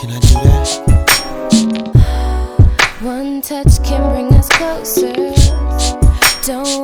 Can I do that? One touch can bring us closer. Don't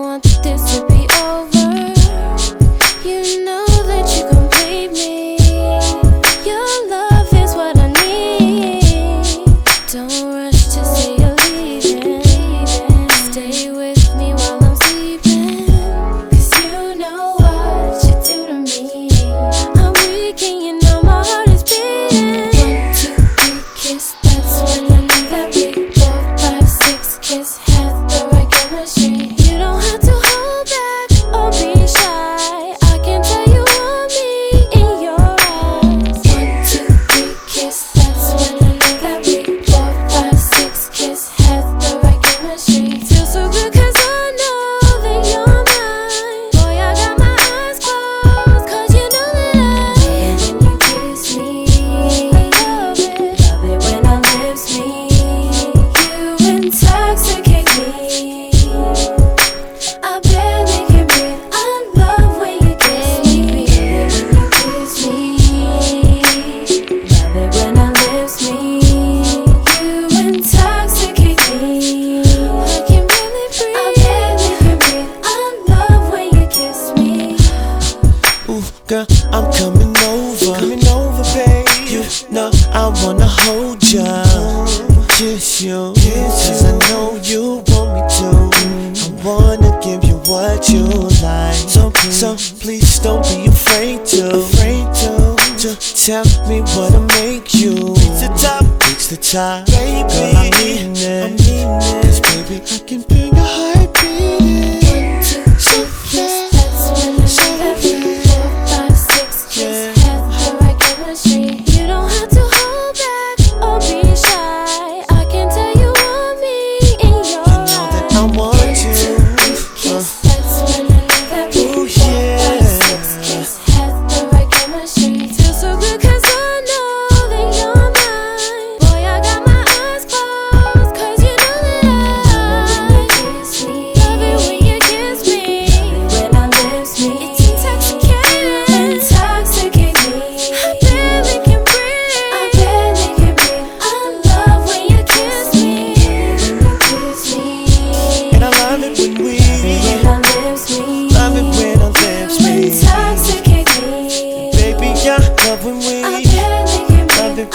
Girl, I'm coming over. Coming over, babe. You know I wanna hold ya. Kiss you. Kiss Cause I know you want me to. I wanna give you what you like. So, so please don't be afraid to. Afraid to. Tell me what I make you. It's the top. it's the top. Baby. Girl, I mean it. I mean it. Cause baby, I can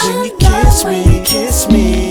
when you kiss me, kiss me.